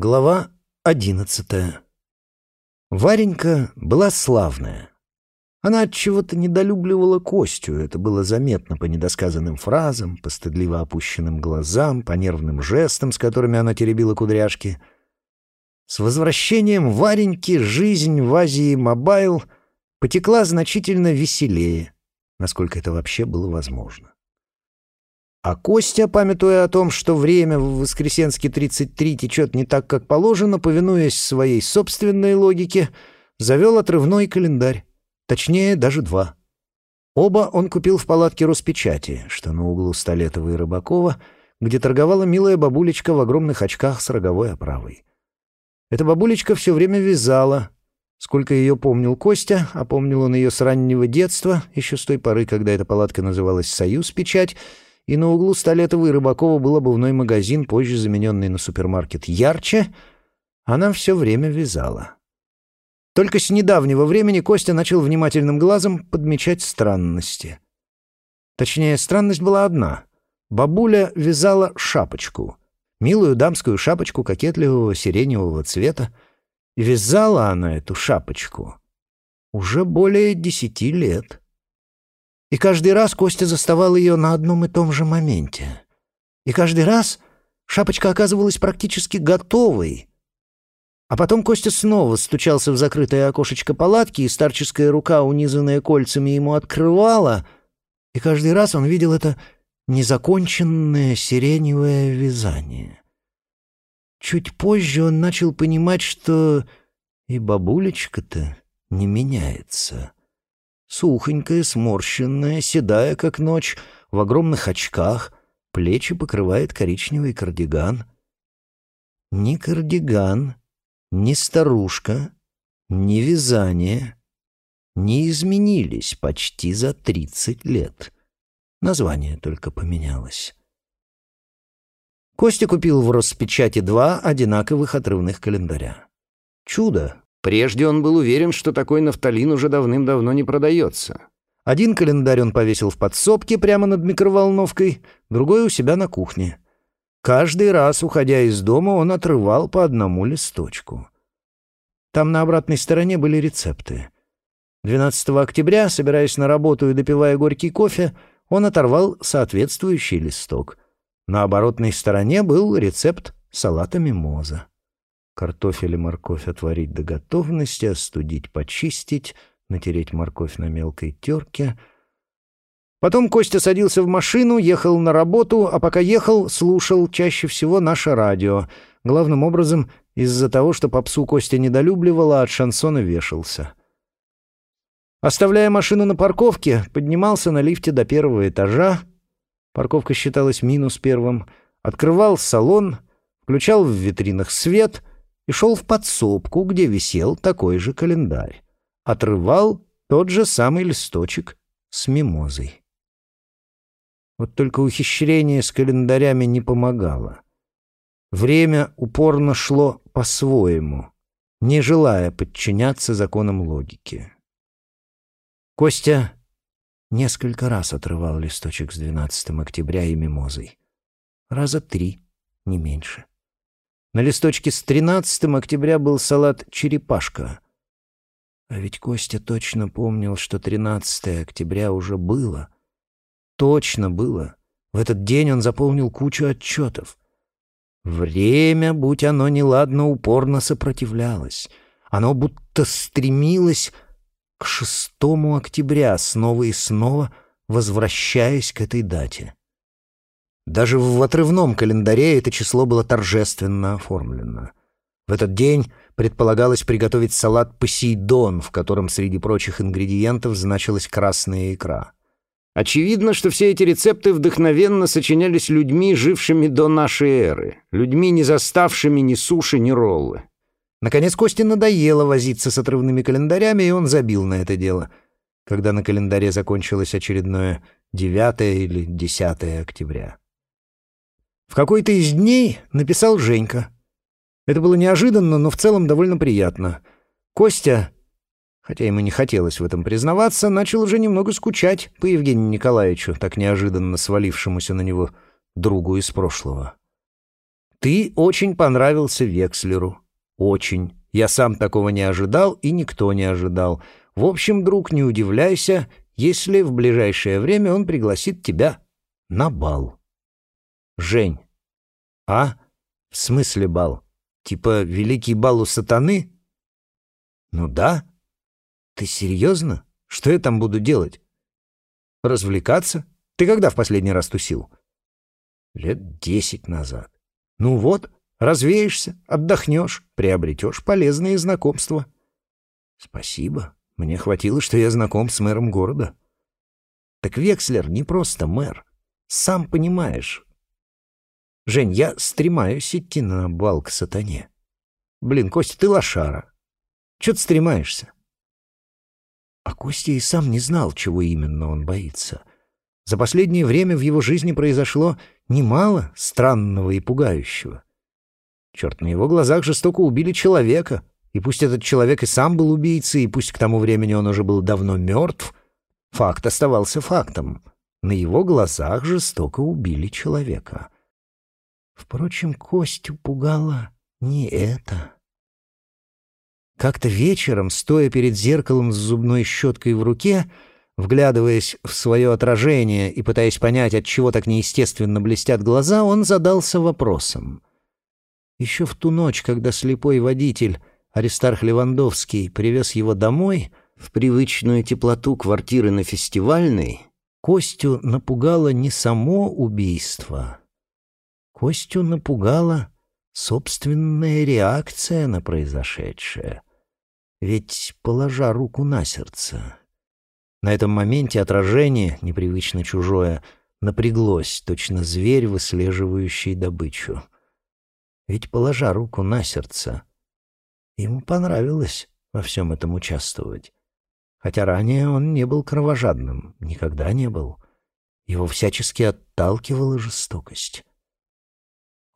Глава одиннадцатая. Варенька была славная. Она от чего-то недолюбливала Костю, это было заметно по недосказанным фразам, по стыдливо опущенным глазам, по нервным жестам, с которыми она теребила кудряшки. С возвращением Вареньки жизнь в Азии Мобайл потекла значительно веселее, насколько это вообще было возможно. А Костя, памятуя о том, что время в Воскресенске 33 течет не так, как положено, повинуясь своей собственной логике, завел отрывной календарь. Точнее, даже два. Оба он купил в палатке Роспечати, что на углу Столетова и Рыбакова, где торговала милая бабулечка в огромных очках с роговой оправой. Эта бабулечка все время вязала. Сколько ее помнил Костя, а помнил он ее с раннего детства, еще с той поры, когда эта палатка называлась «Союз Печать», и на углу Столетова и Рыбакова был обувной магазин, позже замененный на супермаркет «Ярче», она все время вязала. Только с недавнего времени Костя начал внимательным глазом подмечать странности. Точнее, странность была одна. Бабуля вязала шапочку. Милую дамскую шапочку кокетливого сиреневого цвета. Вязала она эту шапочку уже более десяти лет. И каждый раз Костя заставал ее на одном и том же моменте. И каждый раз шапочка оказывалась практически готовой. А потом Костя снова стучался в закрытое окошечко палатки, и старческая рука, унизанная кольцами, ему открывала, и каждый раз он видел это незаконченное сиреневое вязание. Чуть позже он начал понимать, что и бабулечка-то не меняется. Сухонькая, сморщенная, седая, как ночь, в огромных очках, плечи покрывает коричневый кардиган. Ни кардиган, ни старушка, ни вязание не изменились почти за тридцать лет. Название только поменялось. Костя купил в Роспечати два одинаковых отрывных календаря. Чудо, Прежде он был уверен, что такой нафталин уже давным-давно не продается. Один календарь он повесил в подсобке прямо над микроволновкой, другой у себя на кухне. Каждый раз, уходя из дома, он отрывал по одному листочку. Там на обратной стороне были рецепты. 12 октября, собираясь на работу и допивая горький кофе, он оторвал соответствующий листок. На оборотной стороне был рецепт салата мимоза. Картофель и морковь отварить до готовности, остудить, почистить, натереть морковь на мелкой терке. Потом Костя садился в машину, ехал на работу, а пока ехал, слушал чаще всего наше радио. Главным образом из-за того, что попсу Костя недолюбливала, а от шансона вешался. Оставляя машину на парковке, поднимался на лифте до первого этажа. Парковка считалась минус первым. Открывал салон, включал в витринах свет — и шел в подсобку, где висел такой же календарь. Отрывал тот же самый листочек с мимозой. Вот только ухищрение с календарями не помогало. Время упорно шло по-своему, не желая подчиняться законам логики. Костя несколько раз отрывал листочек с 12 октября и мимозой. Раза три, не меньше. На листочке с 13 октября был салат «Черепашка». А ведь Костя точно помнил, что 13 октября уже было. Точно было. В этот день он заполнил кучу отчетов. Время, будь оно неладно, упорно сопротивлялось. Оно будто стремилось к 6 октября, снова и снова возвращаясь к этой дате. Даже в отрывном календаре это число было торжественно оформлено. В этот день предполагалось приготовить салат «Посейдон», в котором среди прочих ингредиентов значилась красная икра. Очевидно, что все эти рецепты вдохновенно сочинялись людьми, жившими до нашей эры, людьми, не заставшими ни суши, ни роллы. Наконец Косте надоело возиться с отрывными календарями, и он забил на это дело, когда на календаре закончилось очередное 9 или 10 октября. В какой-то из дней написал Женька. Это было неожиданно, но в целом довольно приятно. Костя, хотя ему не хотелось в этом признаваться, начал уже немного скучать по Евгению Николаевичу, так неожиданно свалившемуся на него другу из прошлого. Ты очень понравился Векслеру. Очень. Я сам такого не ожидал, и никто не ожидал. В общем, друг, не удивляйся, если в ближайшее время он пригласит тебя на бал. Жень. А? В смысле бал? Типа великий бал у сатаны? Ну да. Ты серьезно? Что я там буду делать? Развлекаться? Ты когда в последний раз тусил? Лет десять назад. Ну вот, развеешься, отдохнешь, приобретешь полезные знакомства. Спасибо. Мне хватило, что я знаком с мэром города. Так Векслер не просто мэр. Сам понимаешь. Жень, я стремаюсь идти на бал к сатане. Блин, Костя, ты лошара. Чё ты стремаешься? А Костя и сам не знал, чего именно он боится. За последнее время в его жизни произошло немало странного и пугающего. Черт, на его глазах жестоко убили человека, и пусть этот человек и сам был убийцей, и пусть к тому времени он уже был давно мертв, факт оставался фактом. На его глазах жестоко убили человека. Впрочем, Костю пугало не это. Как-то вечером, стоя перед зеркалом с зубной щеткой в руке, Вглядываясь в свое отражение и пытаясь понять, от чего так неестественно блестят глаза, он задался вопросом. Еще в ту ночь, когда слепой водитель Аристарх Левандовский привез его домой, в привычную теплоту квартиры на Фестивальной, Костю напугало не само убийство. Костю напугала собственная реакция на произошедшее. Ведь, положа руку на сердце, на этом моменте отражение, непривычно чужое, напряглось, точно зверь, выслеживающий добычу. Ведь, положа руку на сердце, ему понравилось во всем этом участвовать. Хотя ранее он не был кровожадным, никогда не был. Его всячески отталкивала жестокость.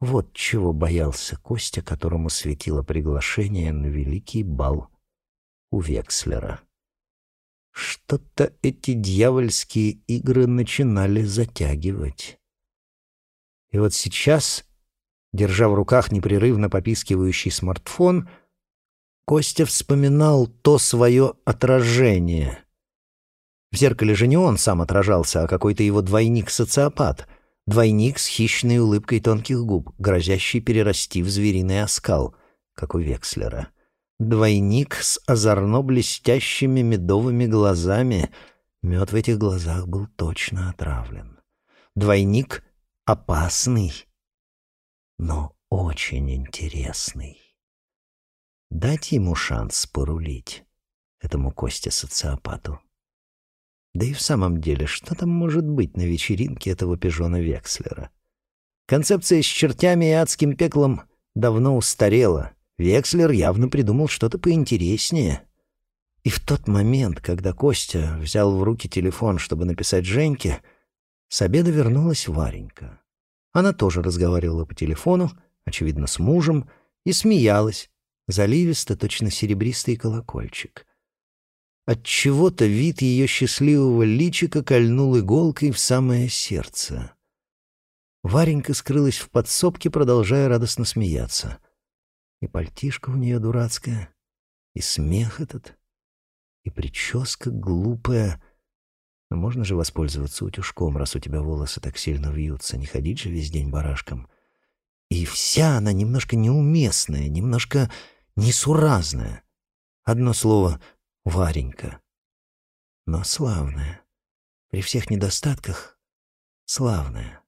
Вот чего боялся Костя, которому светило приглашение на великий бал у Векслера. Что-то эти дьявольские игры начинали затягивать. И вот сейчас, держа в руках непрерывно попискивающий смартфон, Костя вспоминал то свое отражение. В зеркале же не он сам отражался, а какой-то его двойник-социопат, двойник с хищной улыбкой тонких губ, грозящий перерасти в звериный оскал, как у Векслера. — Двойник с озорно блестящими медовыми глазами. Мед в этих глазах был точно отравлен. Двойник опасный, но очень интересный. Дать ему шанс порулить, этому Косте-социопату. Да и в самом деле, что там может быть на вечеринке этого пижона Векслера? Концепция с чертями и адским пеклом давно устарела — Векслер явно придумал что-то поинтереснее. И в тот момент, когда Костя взял в руки телефон, чтобы написать Женьке, с обеда вернулась Варенька. Она тоже разговаривала по телефону, очевидно, с мужем, и смеялась, заливисто, точно серебристый колокольчик. От чего то вид ее счастливого личика кольнул иголкой в самое сердце. Варенька скрылась в подсобке, продолжая радостно смеяться — и пальтишка у нее дурацкая, и смех этот, и прическа глупая. Но можно же воспользоваться утюжком, раз у тебя волосы так сильно вьются, не ходить же весь день барашком. И вся она немножко неуместная, немножко несуразная. Одно слово — Варенька. Но славная. При всех недостатках — славная.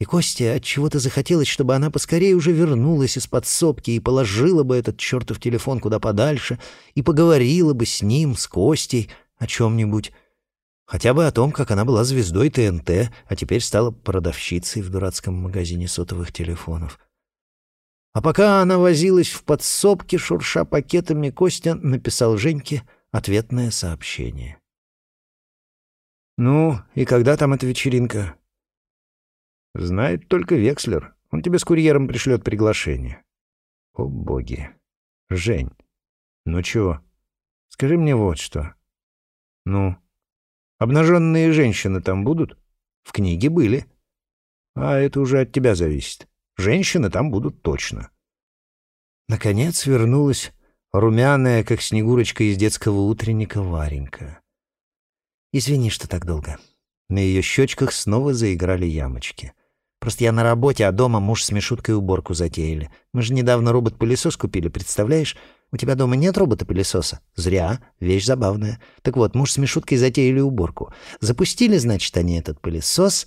И Косте от чего-то захотелось, чтобы она поскорее уже вернулась из подсобки и положила бы этот чертов телефон куда подальше и поговорила бы с ним, с Костей, о чем-нибудь. Хотя бы о том, как она была звездой ТНТ, а теперь стала продавщицей в дурацком магазине сотовых телефонов. А пока она возилась в подсобке, шурша пакетами, Костя написал Женьке ответное сообщение. «Ну, и когда там эта вечеринка?» Знает только Векслер. Он тебе с курьером пришлет приглашение. О, боги. Жень, ну чего? Скажи мне вот что. Ну, обнаженные женщины там будут? В книге были. А это уже от тебя зависит. Женщины там будут точно. Наконец вернулась румяная, как снегурочка из детского утренника, Варенька. «Извини, что так долго». На ее щечках снова заиграли ямочки. «Просто я на работе, а дома муж с Мишуткой уборку затеяли. Мы же недавно робот-пылесос купили, представляешь? У тебя дома нет робота-пылесоса? Зря. Вещь забавная. Так вот, муж с Мишуткой затеяли уборку. Запустили, значит, они этот пылесос...»